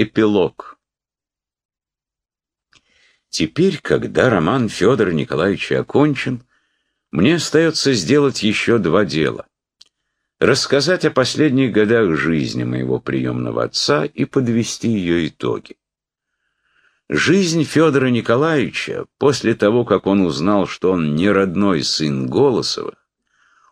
Эпилог Теперь, когда роман Федора Николаевича окончен, мне остается сделать еще два дела. Рассказать о последних годах жизни моего приемного отца и подвести ее итоги. Жизнь Федора Николаевича, после того, как он узнал, что он не родной сын Голосовых,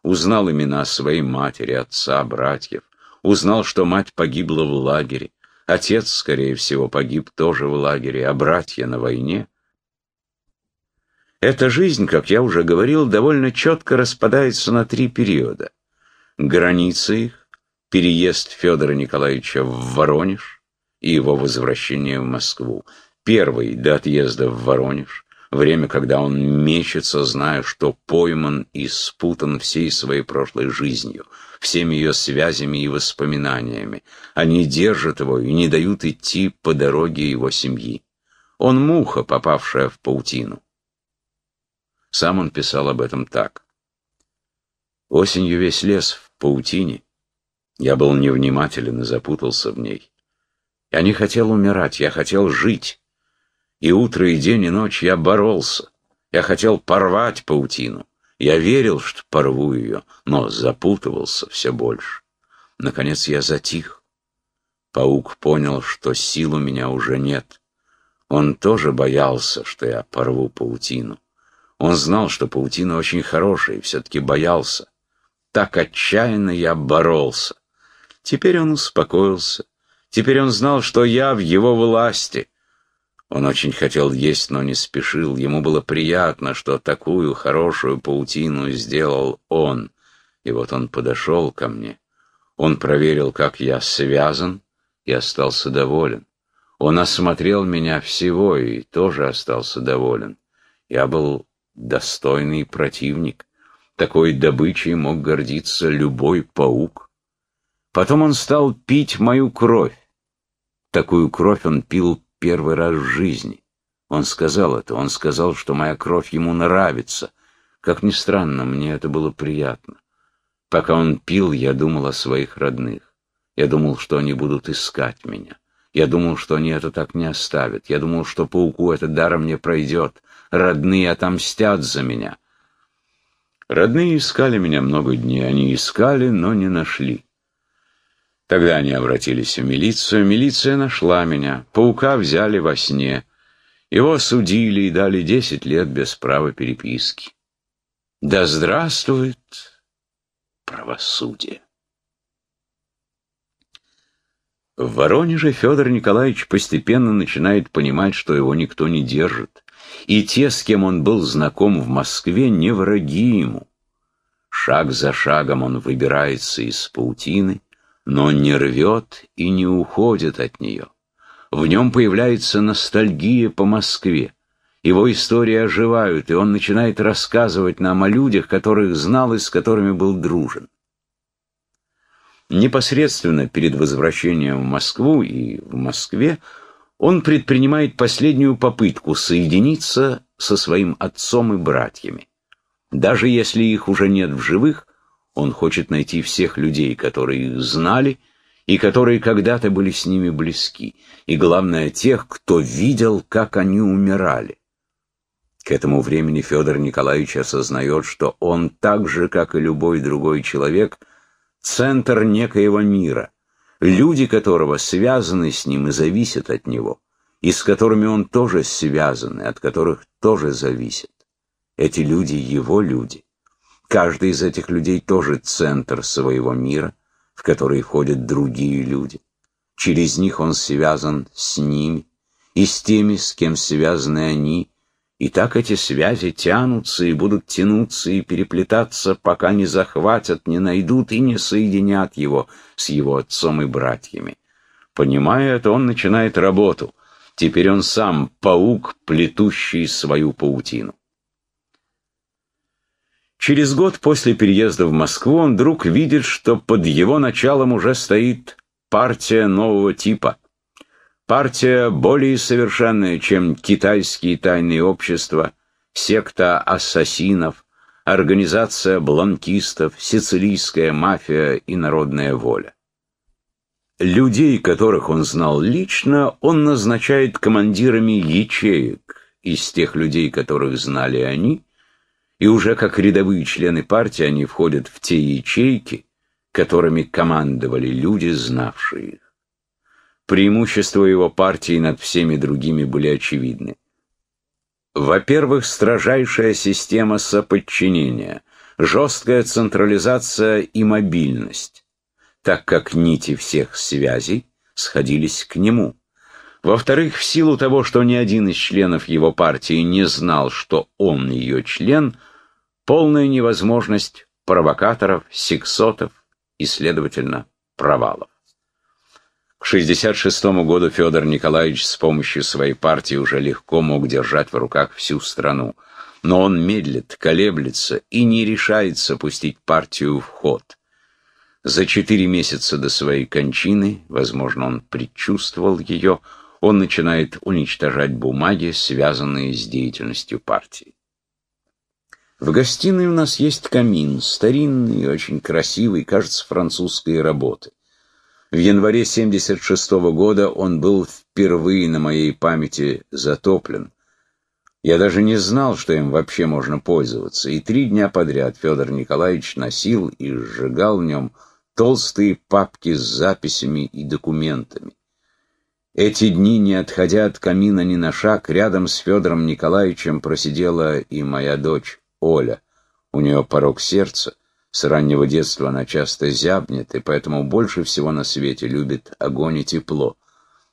узнал имена своей матери, отца, братьев, узнал, что мать погибла в лагере, отец, скорее всего, погиб тоже в лагере, а братья на войне. Эта жизнь, как я уже говорил, довольно четко распадается на три периода. Границы их, переезд Федора Николаевича в Воронеж и его возвращение в Москву. Первый до отъезда в Воронеж, время, когда он мечется, зная, что пойман и спутан всей своей прошлой жизнью, всеми ее связями и воспоминаниями. Они держат его и не дают идти по дороге его семьи. Он муха, попавшая в паутину. Сам он писал об этом так. Осенью весь лес в паутине. Я был невнимателен и запутался в ней. Я не хотел умирать, я хотел жить. И утро, и день, и ночь я боролся. Я хотел порвать паутину. Я верил, что порву ее, но запутывался все больше. Наконец я затих. Паук понял, что сил у меня уже нет. Он тоже боялся, что я порву паутину. Он знал, что паутина очень хорошая, и все-таки боялся. Так отчаянно я боролся. Теперь он успокоился. Теперь он знал, что я в его власти — он очень хотел есть, но не спешил. Ему было приятно, что такую хорошую паутину сделал он. И вот он подошел ко мне. Он проверил, как я связан, и остался доволен. Он осмотрел меня всего и тоже остался доволен. Я был достойный противник. Такой добычей мог гордиться любой паук. Потом он стал пить мою кровь. Такую кровь он пил первый раз в жизни. Он сказал это, он сказал, что моя кровь ему нравится. Как ни странно, мне это было приятно. Пока он пил, я думал о своих родных. Я думал, что они будут искать меня. Я думал, что они это так не оставят. Я думал, что пауку это даром не пройдет. Родные отомстят за меня. Родные искали меня много дней. Они искали, но не нашли. Тогда они обратились в милицию. Милиция нашла меня. Паука взяли во сне. Его судили и дали десять лет без права переписки. Да здравствует правосудие! В Воронеже Федор Николаевич постепенно начинает понимать, что его никто не держит. И те, с кем он был знаком в Москве, не враги ему. Шаг за шагом он выбирается из паутины, но не рвет и не уходит от нее. В нем появляется ностальгия по Москве. Его истории оживают, и он начинает рассказывать нам о людях, которых знал и с которыми был дружен. Непосредственно перед возвращением в Москву и в Москве он предпринимает последнюю попытку соединиться со своим отцом и братьями. Даже если их уже нет в живых, он хочет найти всех людей, которые их знали и которые когда-то были с ними близки, и, главное, тех, кто видел, как они умирали. К этому времени Федор Николаевич осознает, что он так же, как и любой другой человек, центр некоего мира, люди которого связаны с ним и зависят от него, и с которыми он тоже связан, и от которых тоже зависит. Эти люди — его люди. Каждый из этих людей тоже центр своего мира, в который входят другие люди. Через них он связан с ними и с теми, с кем связаны они, и так эти связи тянутся и будут тянуться и переплетаться, пока не захватят, не найдут и не соединят его с его отцом и братьями. Понимая это, он начинает работу. Теперь он сам паук, плетущий свою паутину. Через год после переезда в Москву он вдруг видит, что под его началом уже стоит партия нового типа. Партия более совершенная, чем китайские тайные общества, секта ассасинов, организация бланкистов, сицилийская мафия и народная воля. Людей, которых он знал лично, он назначает командирами ячеек из тех людей, которых знали они, и уже как рядовые члены партии они входят в те ячейки, которыми командовали люди, знавшие их. Преимущества его партии над всеми другими были очевидны. Во-первых, строжайшая система соподчинения, жесткая централизация и мобильность, так как нити всех связей сходились к нему. Во-вторых, в силу того, что ни один из членов его партии не знал, что он ее член, полная невозможность провокаторов, сексотов и, следовательно, провалов. К 1966 году Федор Николаевич с помощью своей партии уже легко мог держать в руках всю страну. Но он медлит, колеблется и не решается пустить партию в ход. За четыре месяца до своей кончины, возможно, он предчувствовал ее, он начинает уничтожать бумаги, связанные с деятельностью партии. В гостиной у нас есть камин, старинный, очень красивый, кажется, французской работы. В январе 76 -го года он был впервые на моей памяти затоплен. Я даже не знал, что им вообще можно пользоваться, и три дня подряд Федор Николаевич носил и сжигал в нем толстые папки с записями и документами. Эти дни, не отходя от камина ни на шаг, рядом с Федором Николаевичем просидела и моя дочь Оля. У нее порог сердца. С раннего детства она часто зябнет, и поэтому больше всего на свете любит огонь и тепло.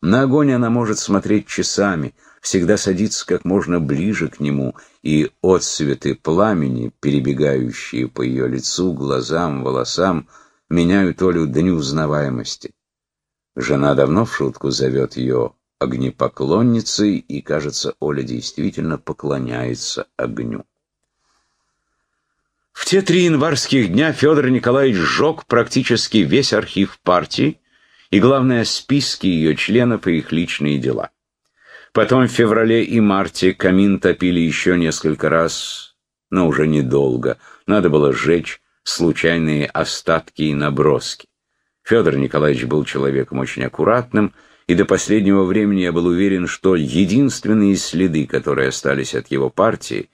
На огонь она может смотреть часами, всегда садиться как можно ближе к нему, и отсветы пламени, перебегающие по ее лицу, глазам, волосам, меняют Олю до неузнаваемости. Жена давно в шутку зовет ее огнепоклонницей, и, кажется, Оля действительно поклоняется огню. В те три январских дня Федор Николаевич сжег практически весь архив партии и, главное, списки ее членов и их личные дела. Потом в феврале и марте камин топили еще несколько раз, но уже недолго. Надо было сжечь случайные остатки и наброски. Федор Николаевич был человеком очень аккуратным, и до последнего времени я был уверен, что единственные следы, которые остались от его партии,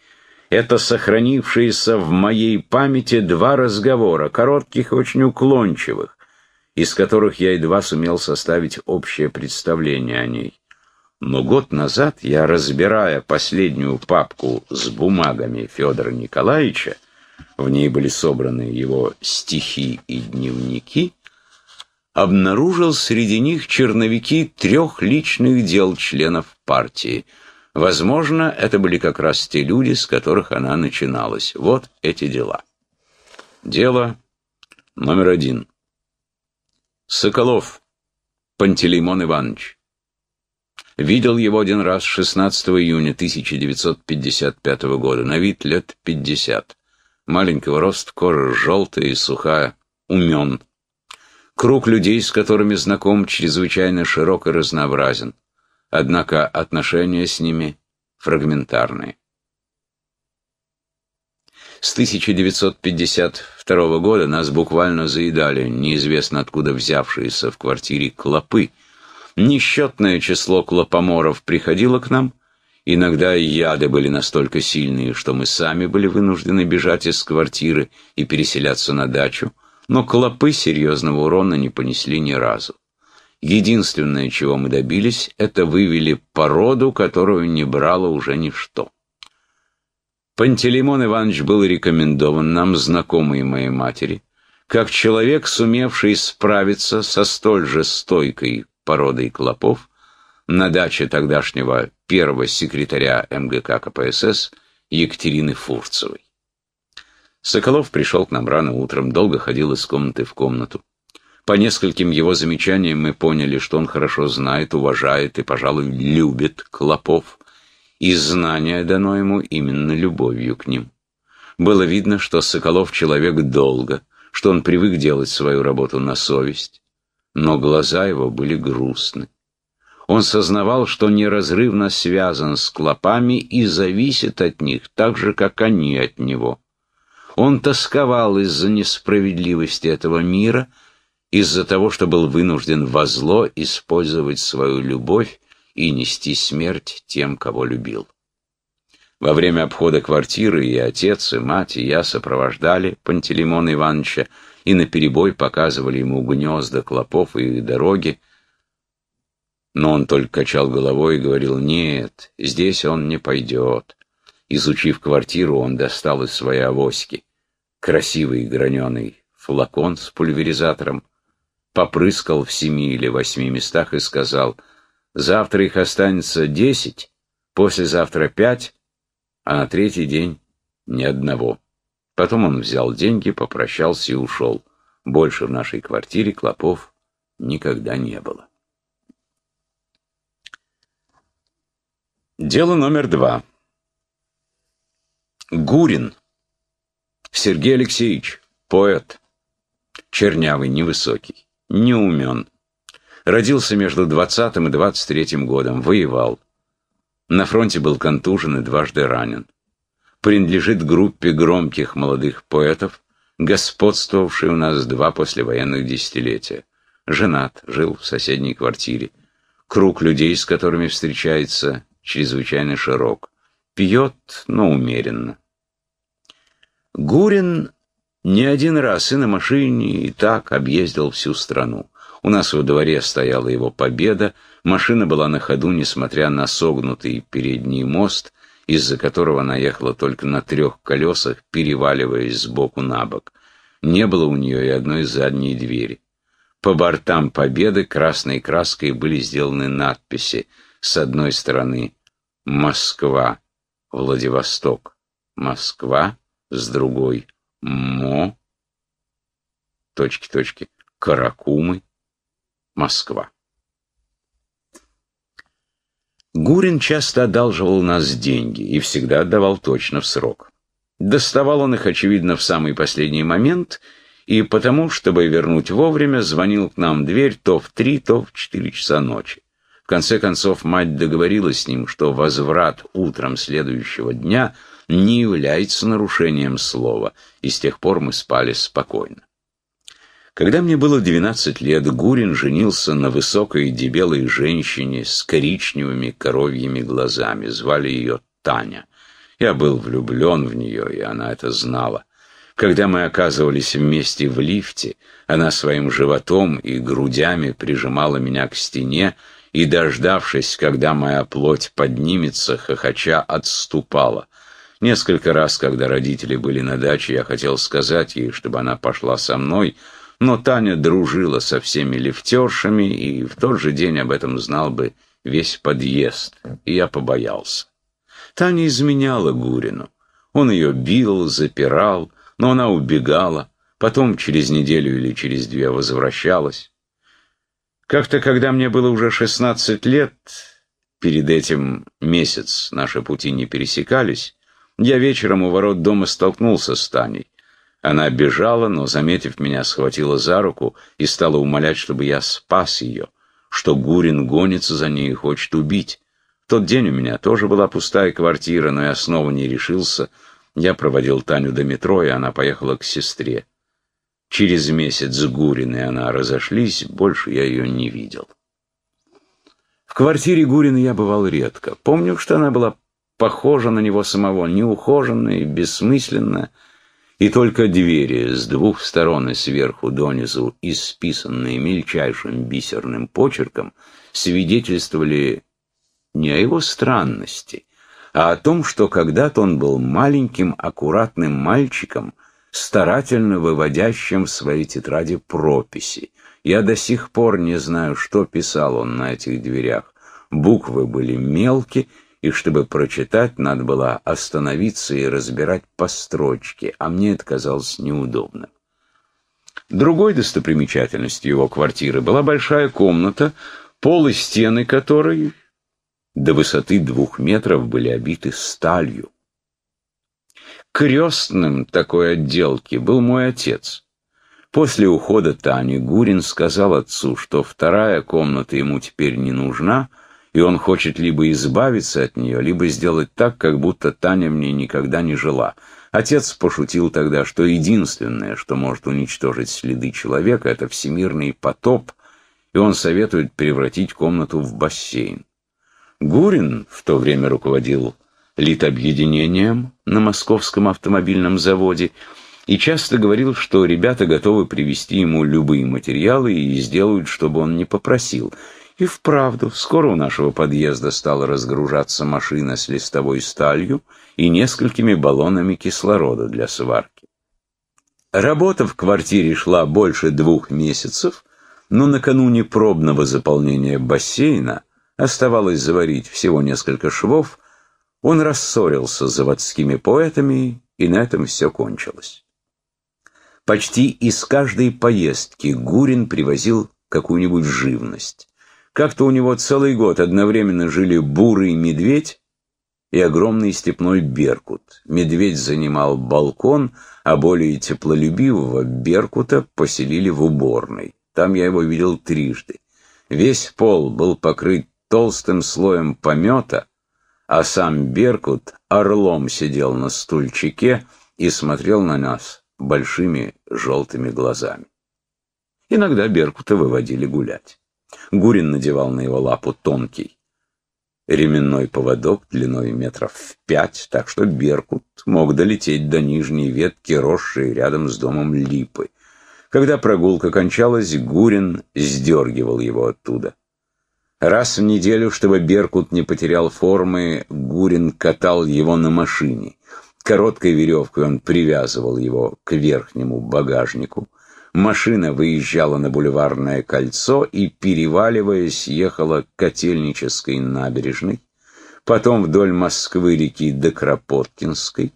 это сохранившиеся в моей памяти два разговора, коротких и очень уклончивых, из которых я едва сумел составить общее представление о ней. Но год назад я, разбирая последнюю папку с бумагами Федора Николаевича, в ней были собраны его стихи и дневники, обнаружил среди них черновики трех личных дел членов партии. Возможно, это были как раз те люди, с которых она начиналась. Вот эти дела. Дело номер один. Соколов Пантелеймон Иванович. Видел его один раз 16 июня 1955 года, на вид лет 50. Маленького роста, кожа желтая и сухая, умен. Круг людей, с которыми знаком, чрезвычайно широк и разнообразен. Однако отношения с ними фрагментарные. С 1952 года нас буквально заедали, неизвестно откуда взявшиеся в квартире клопы. Несчетное число клопоморов приходило к нам, иногда яды были настолько сильные, что мы сами были вынуждены бежать из квартиры и переселяться на дачу, но клопы серьезного урона не понесли ни разу. Единственное, чего мы добились, это вывели породу, которую не брало уже ничто. Пантелеймон Иванович был рекомендован нам, знакомой моей матери, как человек, сумевший справиться со столь же стойкой породой клопов на даче тогдашнего первого секретаря МГК КПСС Екатерины Фурцевой. Соколов пришел к нам рано утром, долго ходил из комнаты в комнату. По нескольким его замечаниям мы поняли, что он хорошо знает, уважает и, пожалуй, любит клопов. И знание дано ему именно любовью к ним. Было видно, что Соколов человек долго, что он привык делать свою работу на совесть, но глаза его были грустны. Он сознавал, что неразрывно связан с клопами и зависит от них, так же, как они от него. Он тосковал из-за несправедливости этого мира из-за того, что был вынужден во зло использовать свою любовь и нести смерть тем, кого любил. Во время обхода квартиры и отец, и мать, и я сопровождали Пантелеймона Ивановича и наперебой показывали ему гнезда клопов и дороги, но он только качал головой и говорил, нет, здесь он не пойдет. Изучив квартиру, он достал из своей авоськи красивый граненый флакон с пульверизатором, попрыскал в семи или восьми местах и сказал, завтра их останется десять, послезавтра пять, а на третий день ни одного. Потом он взял деньги, попрощался и ушел. Больше в нашей квартире клопов никогда не было. Дело номер два. Гурин. Сергей Алексеевич, поэт. Чернявый, невысокий, не умен. Родился между 20 и 23 годом, воевал. На фронте был контужен и дважды ранен. Принадлежит группе громких молодых поэтов, господствовавшей у нас два послевоенных десятилетия. Женат, жил в соседней квартире. Круг людей, с которыми встречается, чрезвычайно широк. Пьет, но умеренно. Гурин не один раз и на машине, и так объездил всю страну. У нас во дворе стояла его победа, машина была на ходу, несмотря на согнутый передний мост, из-за которого она ехала только на трех колесах, переваливаясь сбоку на бок. Не было у нее и одной задней двери. По бортам победы красной краской были сделаны надписи. С одной стороны Москва, Владивосток, Москва, с другой Мо, точки-точки, Каракумы, Москва. Гурин часто одалживал нас деньги и всегда отдавал точно в срок. Доставал он их, очевидно, в самый последний момент, и потому, чтобы вернуть вовремя, звонил к нам в дверь то в три, то в четыре часа ночи конце концов, мать договорилась с ним, что возврат утром следующего дня не является нарушением слова, и с тех пор мы спали спокойно. Когда мне было 12 лет, Гурин женился на высокой дебелой женщине с коричневыми коровьими глазами. Звали ее Таня. Я был влюблен в нее, и она это знала. Когда мы оказывались вместе в лифте, она своим животом и грудями прижимала меня к стене, и, дождавшись, когда моя плоть поднимется, хохоча отступала. Несколько раз, когда родители были на даче, я хотел сказать ей, чтобы она пошла со мной, но Таня дружила со всеми лифтершами, и в тот же день об этом знал бы весь подъезд, и я побоялся. Таня изменяла Гурину. Он ее бил, запирал, но она убегала, потом через неделю или через две возвращалась. Как-то, когда мне было уже 16 лет, перед этим месяц наши пути не пересекались, я вечером у ворот дома столкнулся с Таней. Она бежала, но, заметив меня, схватила за руку и стала умолять, чтобы я спас ее, что Гурин гонится за ней и хочет убить. В тот день у меня тоже была пустая квартира, но я снова не решился. Я проводил Таню до метро, и она поехала к сестре. Через месяц с Гуриной она разошлись, больше я ее не видел. В квартире Гурина я бывал редко. Помню, что она была похожа на него самого, неухоженная и бессмысленная, и только двери с двух сторон и сверху донизу, исписанные мельчайшим бисерным почерком, свидетельствовали не о его странности, а о том, что когда-то он был маленьким, аккуратным мальчиком — старательно выводящим в своей тетради прописи. Я до сих пор не знаю, что писал он на этих дверях. Буквы были мелкие, и чтобы прочитать, надо было остановиться и разбирать по строчке, а мне это казалось неудобным. Другой достопримечательностью его квартиры была большая комната, пол и стены которой до высоты двух метров были обиты сталью. Крестным такой отделки был мой отец. После ухода Тани Гурин сказал отцу, что вторая комната ему теперь не нужна, и он хочет либо избавиться от нее, либо сделать так, как будто Таня мне никогда не жила. Отец пошутил тогда, что единственное, что может уничтожить следы человека, это всемирный потоп, и он советует превратить комнату в бассейн. Гурин в то время руководил литобъединением на московском автомобильном заводе и часто говорил, что ребята готовы привезти ему любые материалы и сделают, чтобы он не попросил. И вправду, скоро у нашего подъезда стала разгружаться машина с листовой сталью и несколькими баллонами кислорода для сварки. Работа в квартире шла больше двух месяцев, но накануне пробного заполнения бассейна оставалось заварить всего несколько швов, он рассорился с заводскими поэтами, и на этом все кончилось. Почти из каждой поездки Гурин привозил какую-нибудь живность. Как-то у него целый год одновременно жили бурый медведь и огромный степной беркут. Медведь занимал балкон, а более теплолюбивого беркута поселили в уборной. Там я его видел трижды. Весь пол был покрыт толстым слоем помета, а сам беркут орлом сидел на стульчике и смотрел на нас большими желтыми глазами. Иногда беркута выводили гулять. Гурин надевал на его лапу тонкий ременной поводок длиной метров в пять, так что Беркут мог долететь до нижней ветки, росшей рядом с домом липы. Когда прогулка кончалась, Гурин сдергивал его оттуда. Раз в неделю, чтобы Беркут не потерял формы, Гурин катал его на машине. Короткой веревкой он привязывал его к верхнему багажнику. Машина выезжала на бульварное кольцо и, переваливаясь, ехала к Котельнической набережной, потом вдоль Москвы-реки до Кропоткинской,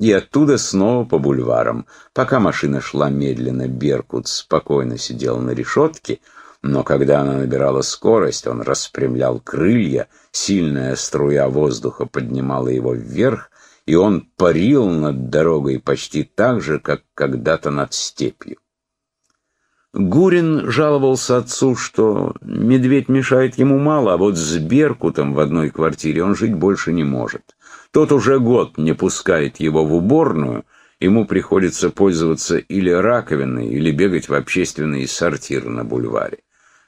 и оттуда снова по бульварам. Пока машина шла медленно, Беркут спокойно сидел на решетке, но когда она набирала скорость, он распрямлял крылья, сильная струя воздуха поднимала его вверх, и он парил над дорогой почти так же, как когда-то над степью. Гурин жаловался отцу, что медведь мешает ему мало, а вот с Беркутом в одной квартире он жить больше не может. Тот уже год не пускает его в уборную, ему приходится пользоваться или раковиной, или бегать в общественный сортир на бульваре.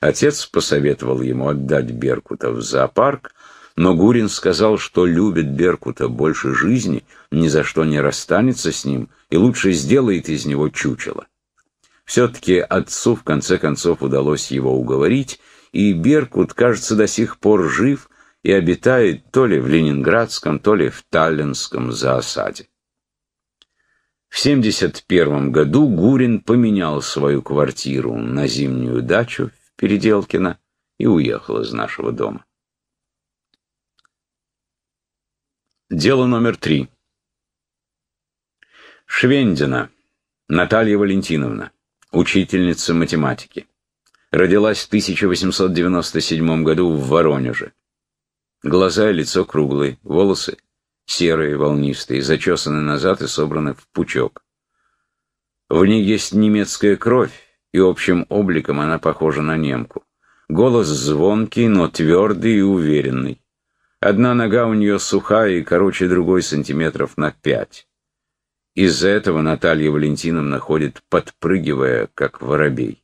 Отец посоветовал ему отдать Беркута в зоопарк, но Гурин сказал, что любит Беркута больше жизни, ни за что не расстанется с ним и лучше сделает из него чучело. Все-таки отцу в конце концов удалось его уговорить, и Беркут, кажется, до сих пор жив и обитает то ли в Ленинградском, то ли в Таллинском зоосаде. В 1971 году Гурин поменял свою квартиру на зимнюю дачу в Переделкино и уехал из нашего дома. Дело номер три. Швендина Наталья Валентиновна учительница математики. Родилась в 1897 году в Воронеже. Глаза и лицо круглые, волосы серые, волнистые, зачесаны назад и собраны в пучок. В ней есть немецкая кровь, и общим обликом она похожа на немку. Голос звонкий, но твердый и уверенный. Одна нога у нее сухая и короче другой сантиметров на пять. Из-за этого Наталья Валентиновна ходит, подпрыгивая, как воробей.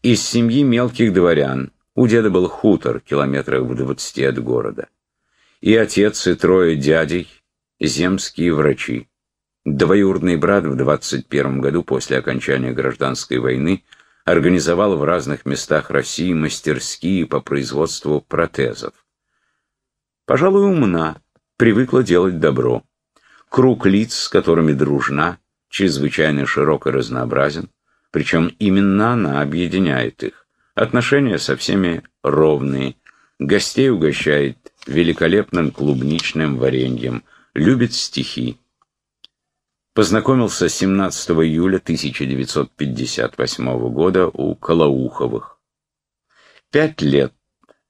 Из семьи мелких дворян. У деда был хутор, километрах в двадцати от города. И отец, и трое дядей, земские врачи. Двоюродный брат в 21 году после окончания гражданской войны организовал в разных местах России мастерские по производству протезов. Пожалуй, умна, привыкла делать добро. Круг лиц, с которыми дружна, чрезвычайно широк и разнообразен, причем именно она объединяет их. Отношения со всеми ровные, гостей угощает великолепным клубничным вареньем, любит стихи. Познакомился 17 июля 1958 года у Колоуховых. Пять лет,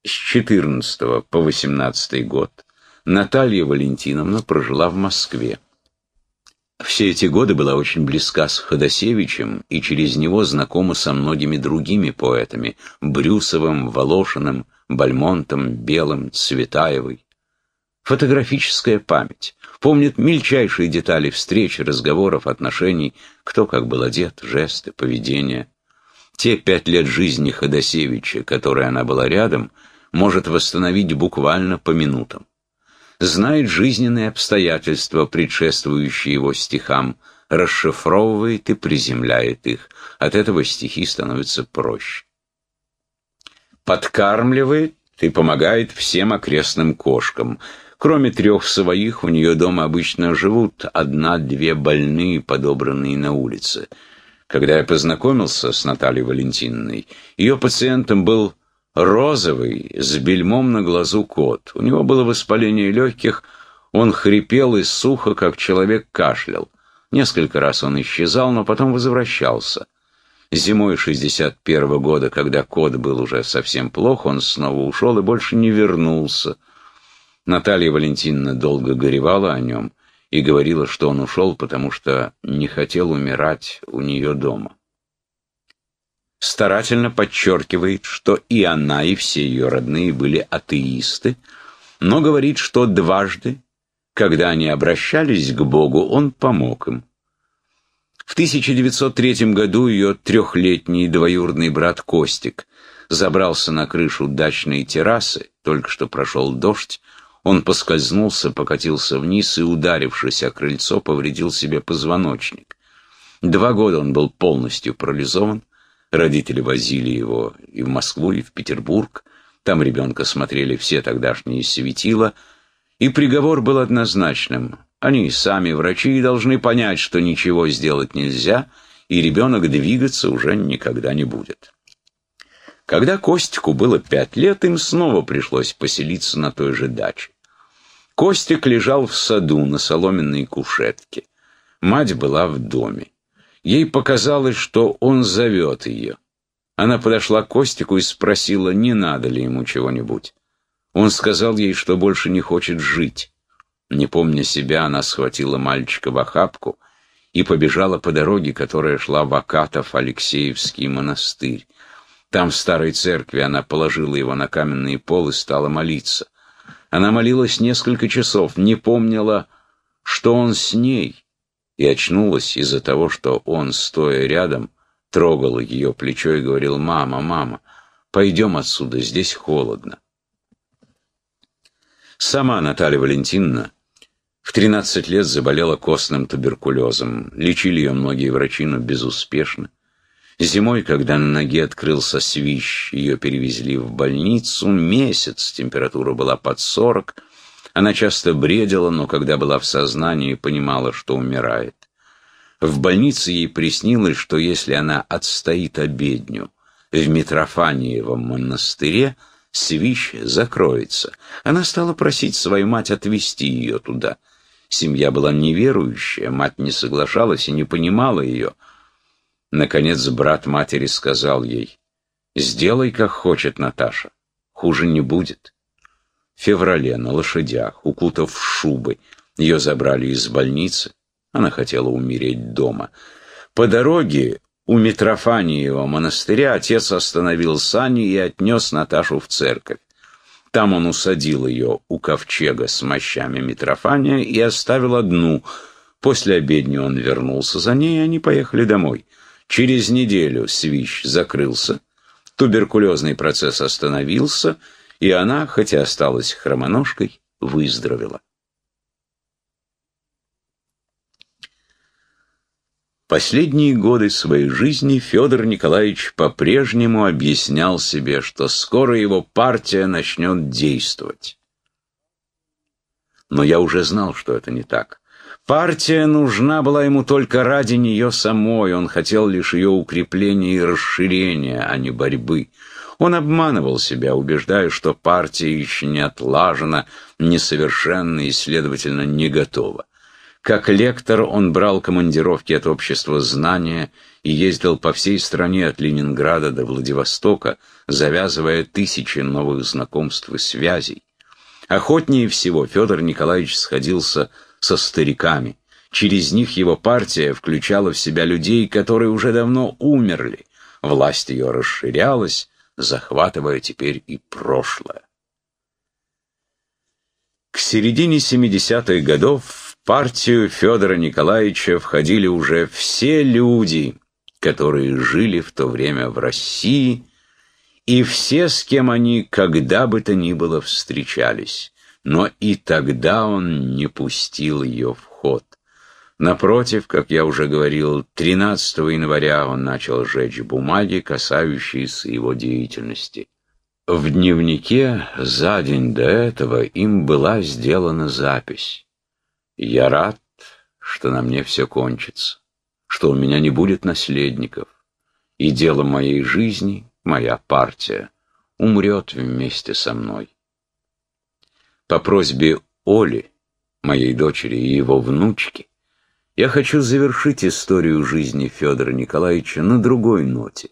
с 14 по 18 год, Наталья Валентиновна прожила в Москве. Все эти годы была очень близка с Ходосевичем и через него знакома со многими другими поэтами – Брюсовым, Волошиным, Бальмонтом, Белым, Цветаевой. фотографическая память, помнит мельчайшие детали встреч, разговоров, отношений, кто как был одет, жесты, поведение. Те пять лет жизни Ходосевича, которые она была рядом, может восстановить буквально по минутам. Знает жизненные обстоятельства, предшествующие его стихам, расшифровывает и приземляет их. От этого стихи становятся проще. Подкармливает и помогает всем окрестным кошкам. Кроме трех своих, у нее дома обычно живут одна-две больные, подобранные на улице. Когда я познакомился с Натальей Валентиновной, ее пациентом был розовый, с бельмом на глазу кот. У него было воспаление легких, он хрипел и сухо, как человек кашлял. Несколько раз он исчезал, но потом возвращался. Зимой 61 -го года, когда кот был уже совсем плох, он снова ушел и больше не вернулся. Наталья Валентиновна долго горевала о нем и говорила, что он ушел, потому что не хотел умирать у нее дома. Старательно подчеркивает, что и она, и все ее родные были атеисты, но говорит, что дважды, когда они обращались к Богу, он помог им. В 1903 году ее трехлетний двоюродный брат Костик забрался на крышу дачной террасы, только что прошел дождь, он поскользнулся, покатился вниз и, ударившись о крыльцо, повредил себе позвоночник. Два года он был полностью парализован, родители возили его и в Москву, и в Петербург, там ребенка смотрели все тогдашние светила, и приговор был однозначным. Они, сами врачи, должны понять, что ничего сделать нельзя, и ребенок двигаться уже никогда не будет. Когда Костику было пять лет, им снова пришлось поселиться на той же даче. Костик лежал в саду на соломенной кушетке. Мать была в доме. Ей показалось, что он зовет ее. Она подошла к Костику и спросила, не надо ли ему чего-нибудь. Он сказал ей, что больше не хочет жить. Не помня себя, она схватила мальчика в охапку и побежала по дороге, которая шла в Акатов Алексеевский монастырь. Там, в старой церкви, она положила его на каменный пол и стала молиться. Она молилась несколько часов, не помнила, что он с ней, и очнулась из-за того, что он, стоя рядом, трогал ее плечо и говорил «Мама, мама, пойдем отсюда, здесь холодно». Сама Наталья Валентиновна в 13 лет заболела костным туберкулезом. Лечили ее многие врачи, но безуспешно. Зимой, когда на ноге открылся свищ, ее перевезли в больницу. Месяц температура была под 40. Она часто бредила, но когда была в сознании, понимала, что умирает. В больнице ей приснилось, что если она отстоит обедню в Митрофаниевом монастыре, свищ закроется. Она стала просить свою мать отвезти ее туда. Семья была неверующая, мать не соглашалась и не понимала ее. Наконец брат матери сказал ей, «Сделай, как хочет Наташа, хуже не будет». Феврале на лошадях, укутав в шубы, ее забрали из больницы. Она хотела умереть дома. По дороге у Митрофаниева монастыря отец остановил сани и отнес Наташу в церковь. Там он усадил ее у ковчега с мощами Митрофания и оставил одну. После обедни он вернулся за ней, и они поехали домой. Через неделю свищ закрылся, туберкулезный процесс остановился, и она, хотя осталась хромоножкой, выздоровела. Последние годы своей жизни Федор Николаевич по-прежнему объяснял себе, что скоро его партия начнет действовать. Но я уже знал, что это не так. Партия нужна была ему только ради нее самой, он хотел лишь ее укрепления и расширения, а не борьбы. Он обманывал себя, убеждая, что партия еще не отлажена, несовершенна и, следовательно, не готова. Как лектор он брал командировки от общества знания и ездил по всей стране от Ленинграда до Владивостока, завязывая тысячи новых знакомств и связей. Охотнее всего Федор Николаевич сходился со стариками. Через них его партия включала в себя людей, которые уже давно умерли. Власть ее расширялась, захватывая теперь и прошлое. К середине 70-х годов в партию Федора Николаевича входили уже все люди, которые жили в то время в России, и все, с кем они когда бы то ни было встречались. Но и тогда он не пустил ее в. Напротив, как я уже говорил, 13 января он начал сжечь бумаги, касающиеся его деятельности. В дневнике за день до этого им была сделана запись. «Я рад, что на мне все кончится, что у меня не будет наследников, и дело моей жизни, моя партия, умрет вместе со мной». По просьбе Оли, моей дочери и его внучки, я хочу завершить историю жизни Федора Николаевича на другой ноте,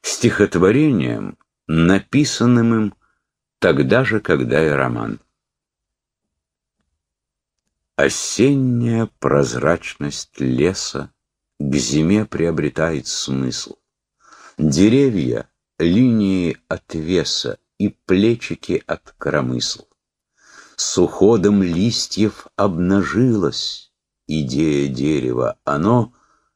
стихотворением, написанным им тогда же, когда и роман. Осенняя прозрачность леса к зиме приобретает смысл. Деревья — линии отвеса и плечики от коромысл. С уходом листьев обнажилась идея дерева. Оно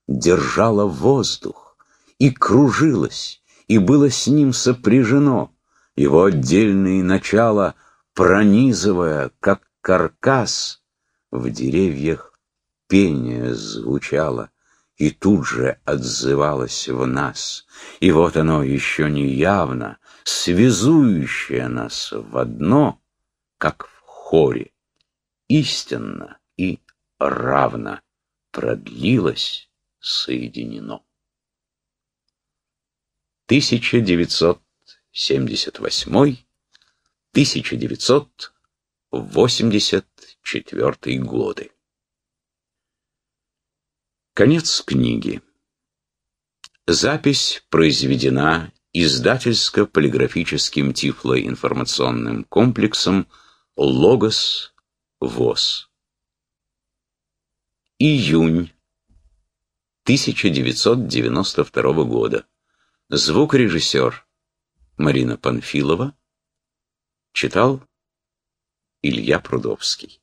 держало воздух и кружилось, и было с ним сопряжено, его отдельные начала, пронизывая, как каркас, в деревьях пение звучало и тут же отзывалось в нас. И вот оно еще не явно, связующее нас в одно, как в хоре, истинно и равно продлилось, соединено. 1978-1984 годы. Конец книги. Запись произведена издательско-полиграфическим тифлоинформационным комплексом «Логос ВОЗ». Июнь 1992 года. Звукорежиссер Марина Панфилова читал Илья Прудовский.